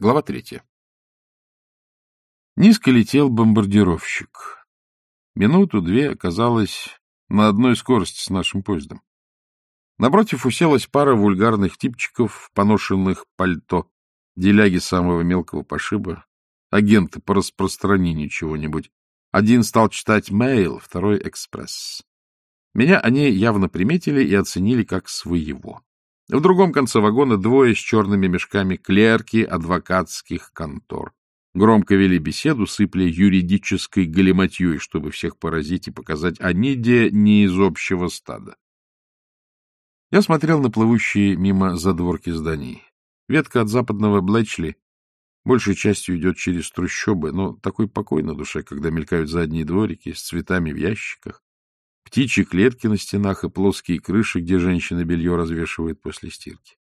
Глава третья. Низко летел бомбардировщик. Минуту-две оказалось на одной скорости с нашим поездом. Напротив уселась пара вульгарных типчиков в поношенных пальто, деляги самого мелкого пошиба, агенты по распространению чего-нибудь. Один стал читать «Мейл», второй «Экспресс». Меня они явно приметили и оценили как своего. В другом конце вагона двое с черными мешками клерки адвокатских контор. Громко вели беседу, сыпля юридической галиматьей, чтобы всех поразить и показать, они де не из общего стада. Я смотрел на плывущие мимо задворки зданий. Ветка от западного Блэчли большей частью идет через трущобы, но такой покой на душе, когда мелькают задние дворики с цветами в ящиках, птичьи клетки на стенах и плоские крыши, где женщина белье развешивает после стирки.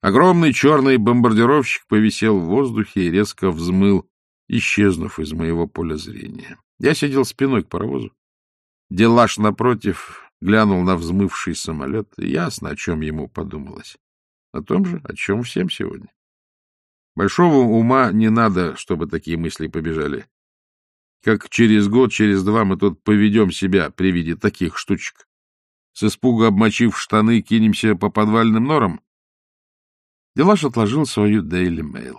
Огромный черный бомбардировщик повисел в воздухе и резко взмыл, исчезнув из моего поля зрения. Я сидел спиной к паровозу. Делаш напротив глянул на взмывший самолет, и ясно, о чем ему подумалось. О том же, о чем всем сегодня. Большого ума не надо, чтобы такие мысли побежали как через год, через два мы тут поведем себя при виде таких штучек. С испуга обмочив штаны, кинемся по подвальным норам? Делаш отложил свою Daily Mail.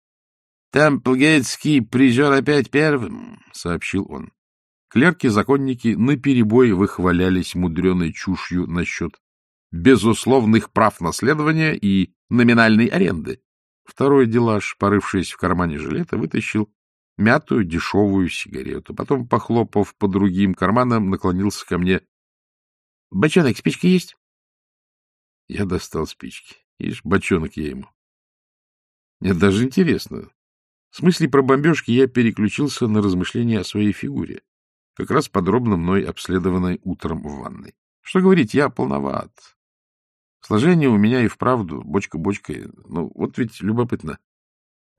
— Темплгейтский призер опять первым, — сообщил он. Клерки-законники наперебой выхвалялись мудреной чушью насчет безусловных прав наследования и номинальной аренды. Второй делаж, порывшись в кармане жилета, вытащил мятую дешевую сигарету. Потом, похлопав по другим карманам, наклонился ко мне. — Бочонок, спички есть? Я достал спички. Ишь, бочонок я ему. Мне даже интересно. В смысле про бомбежки я переключился на размышления о своей фигуре, как раз подробно мной обследованной утром в ванной. Что говорить, я полноват. Сложение у меня и вправду бочка бочкой. Ну, вот ведь любопытно.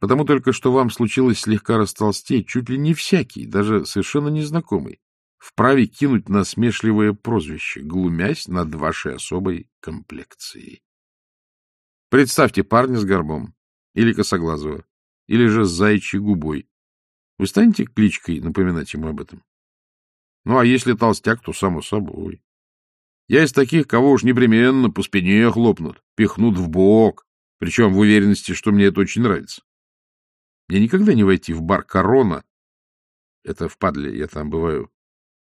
Потому только что вам случилось слегка растолстеть, чуть ли не всякий, даже совершенно незнакомый, вправе кинуть насмешливое прозвище, глумясь над вашей особой комплекцией. Представьте парня с горбом, или косоглазого, или же с заячьей губой. Вы станете кличкой напоминать ему об этом? Ну, а если толстяк, то само собой. Я из таких, кого уж непременно по спине хлопнут, пихнут в бок, причем в уверенности, что мне это очень нравится. Мне никогда не войти в бар «Корона». Это в Падле, я там бываю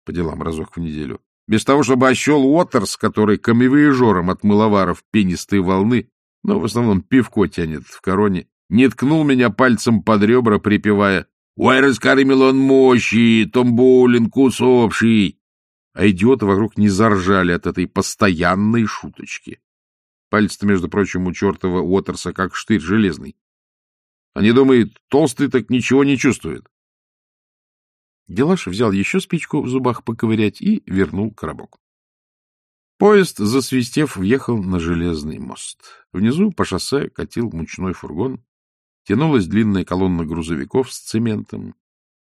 по делам разок в неделю. Без того, чтобы ощел Уотерс, который камевоежором от мыловаров пенистой волны, но в основном пивко тянет в короне, не ткнул меня пальцем под ребра, припевая «Уайрес Кармелон мощи, Томбоулинг усопший!» А идиоты вокруг не заржали от этой постоянной шуточки. Пальцы-то, между прочим, у чертова Уотерса как штырь железный. Они думают, толстый так ничего не чувствует. Делаш взял еще спичку в зубах поковырять и вернул коробок. Поезд, засвистев, въехал на железный мост. Внизу по шоссе катил мучной фургон. Тянулась длинная колонна грузовиков с цементом.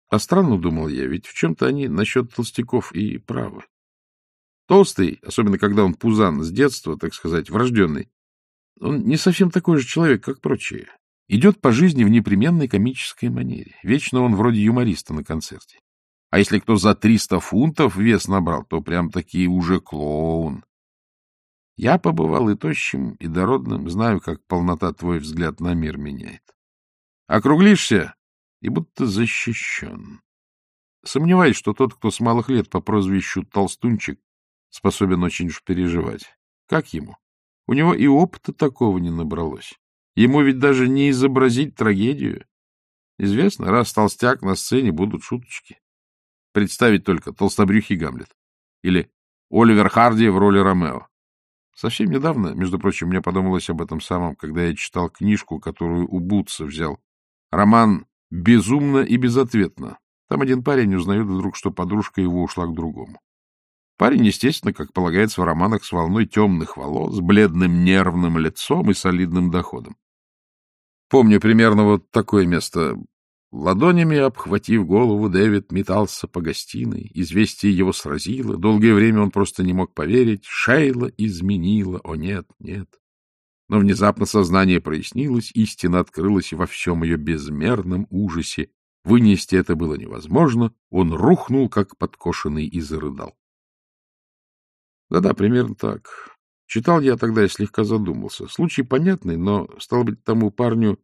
А странно, думал я, ведь в чем-то они насчет толстяков и правы. Толстый, особенно когда он пузан с детства, так сказать, врожденный, он не совсем такой же человек, как прочие. Идет по жизни в непременной комической манере. Вечно он вроде юмориста на концерте. А если кто за 300 фунтов вес набрал, то прям-таки уже клоун. Я побывал и тощим, и дородным, знаю, как полнота твой взгляд на мир меняет. Округлишься и будто защищен. Сомневаюсь, что тот, кто с малых лет по прозвищу Толстунчик, способен очень уж переживать. Как ему? У него и опыта такого не набралось. Ему ведь даже не изобразить трагедию. Известно, раз толстяк на сцене будут шуточки. Представить только толстобрюхий Гамлет. Или Оливер Харди в роли Ромео. Совсем недавно, между прочим, мне подумалось об этом самом, когда я читал книжку, которую у Бутса взял. Роман «Безумно и безответно». Там один парень узнает вдруг, что подружка его ушла к другому. Парень, естественно, как полагается в романах, с волной темных волос, бледным нервным лицом и солидным доходом. Помню примерно вот такое место. Ладонями обхватив голову, Дэвид метался по гостиной. Известие его сразило. Долгое время он просто не мог поверить. Шейла изменила. О, нет, нет. Но внезапно сознание прояснилось, истина открылась во всем ее безмерном ужасе. Вынести это было невозможно, он рухнул, как подкошенный, и зарыдал. Да-да, примерно так. Читал я тогда и слегка задумался. Случай понятный, но, стало быть, тому парню,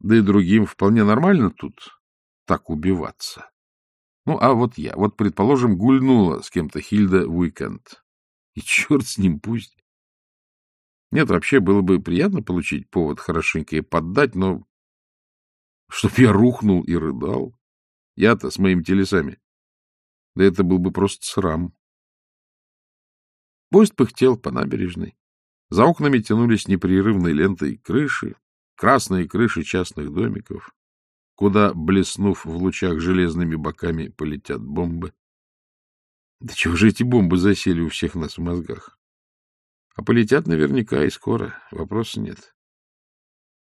да и другим вполне нормально тут так убиваться. Ну, а вот я, вот, предположим, гульнула с кем-то Хильда в уикенд. И черт с ним пусть. Нет, вообще было бы приятно получить повод хорошенько и поддать, но чтоб я рухнул и рыдал. Я-то с моими телесами. Да это был бы просто срам. Поезд пыхтел по набережной. За окнами тянулись непрерывной лентой крыши, красные крыши частных домиков, куда, блеснув в лучах железными боками, полетят бомбы. Да чего же эти бомбы засели у всех нас в мозгах? А полетят наверняка и скоро, вопроса нет.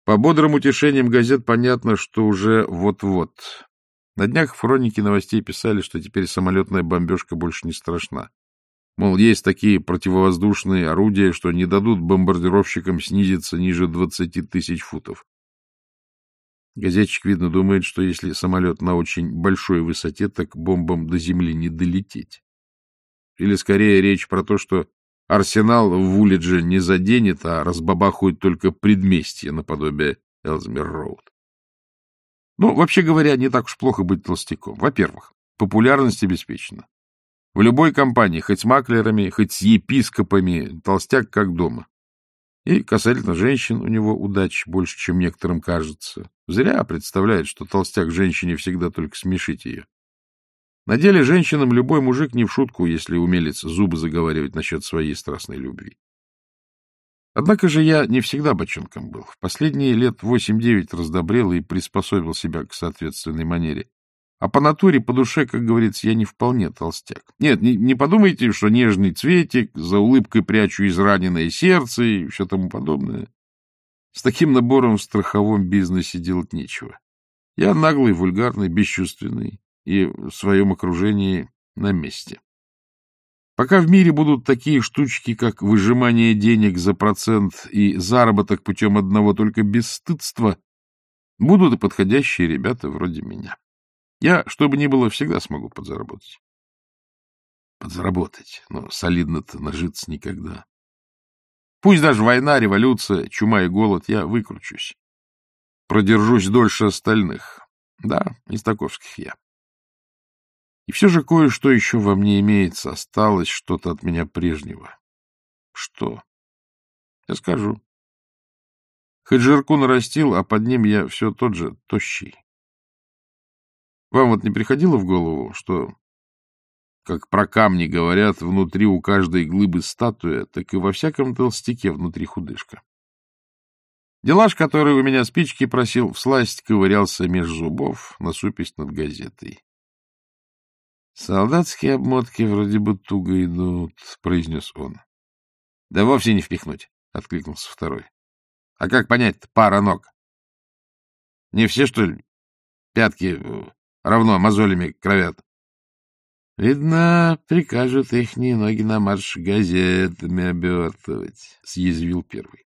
По бодрым утешениям газет понятно, что уже вот-вот. На днях в хронике новостей писали, что теперь самолетная бомбежка больше не страшна. Мол, есть такие противовоздушные орудия, что не дадут бомбардировщикам снизиться ниже 20 тысяч футов. Газетчик, видно, думает, что если самолет на очень большой высоте, так бомбам до земли не долететь. Или, скорее, речь про то, что арсенал в Улидже не заденет, а разбабахует только предместье наподобие Элзмер-Роуд. Ну, вообще говоря, не так уж плохо быть толстяком. Во-первых, популярность обеспечена. В любой компании, хоть с маклерами, хоть с епископами, толстяк как дома. И касательно женщин у него удач больше, чем некоторым кажется. Зря представляет, что толстяк женщине всегда только смешить ее. На деле женщинам любой мужик не в шутку, если умелец зубы заговаривать насчет своей страстной любви. Однако же я не всегда бочонком был. В последние лет восемь-девять раздобрел и приспособил себя к соответственной манере. А по натуре, по душе, как говорится, я не вполне толстяк. Нет, не, не подумайте, что нежный цветик, за улыбкой прячу израненное сердце и все тому подобное. С таким набором в страховом бизнесе делать нечего. Я наглый, вульгарный, бесчувственный и в своем окружении на месте. Пока в мире будут такие штучки, как выжимание денег за процент и заработок путем одного только бесстыдства, будут и подходящие ребята вроде меня. Я, что бы ни было, всегда смогу подзаработать. Подзаработать, но солидно-то нажиться никогда. Пусть даже война, революция, чума и голод, я выкручусь. Продержусь дольше остальных. Да, из таковских я. И все же кое-что еще во мне имеется, осталось что-то от меня прежнего. Что? Я скажу. Хоть жирку нарастил, а под ним я все тот же тощий. Вам вот не приходило в голову, что, как про камни говорят, внутри у каждой глыбы статуя, так и во всяком толстяке внутри худышка? Делаж, который у меня спички просил, всласть ковырялся меж зубов, насупясь над газетой. — Солдатские обмотки вроде бы туго идут, — произнес он. — Да вовсе не впихнуть, — откликнулся второй. — А как понять пара ног? Не все, что ли, пятки э, равно мозолями кровят. — Видно, прикажут ихние ноги на марш газетами обертывать, — съязвил первый.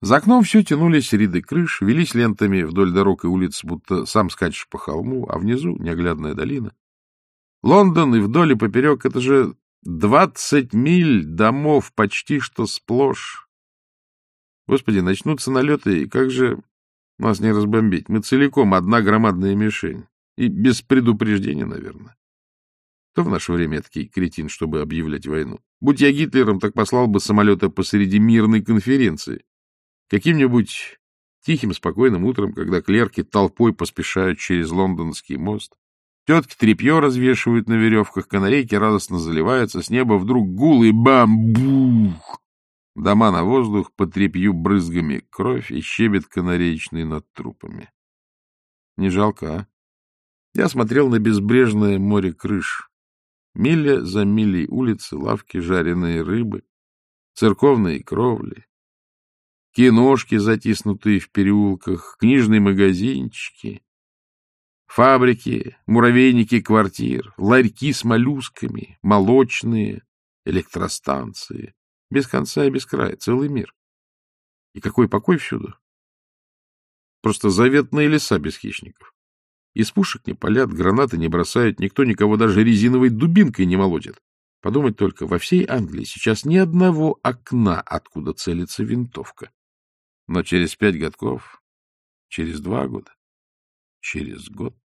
За окном все тянулись ряды крыш, велись лентами вдоль дорог и улиц, будто сам скачешь по холму, а внизу неоглядная долина. Лондон и вдоль и поперек — это же двадцать миль домов почти что сплошь. Господи, начнутся налеты, и как же нас не разбомбить. Мы целиком одна громадная мишень. И без предупреждения, наверное. Кто в наше время такой кретин, чтобы объявлять войну? Будь я Гитлером, так послал бы самолета посреди мирной конференции. Каким-нибудь тихим, спокойным утром, когда клерки толпой поспешают через лондонский мост, тетки тряпье развешивают на веревках, канарейки радостно заливаются, с неба вдруг гул и бам-бух! Дома на воздух, по трепью брызгами кровь и щебет канареечный над трупами. Не жалко, а? Я смотрел на безбрежное море крыш. Миля за милей улицы, лавки, жареные рыбы, церковные кровли, киношки, затиснутые в переулках, книжные магазинчики, фабрики, муравейники квартир, ларьки с моллюсками, молочные, электростанции, без конца и без края, целый мир. И какой покой всюду. Просто заветные леса без хищников. Из пушек не палят, гранаты не бросают, никто никого даже резиновой дубинкой не молотит. Подумать только, во всей Англии сейчас ни одного окна, откуда целится винтовка. Но через пять годков, через два года, через год...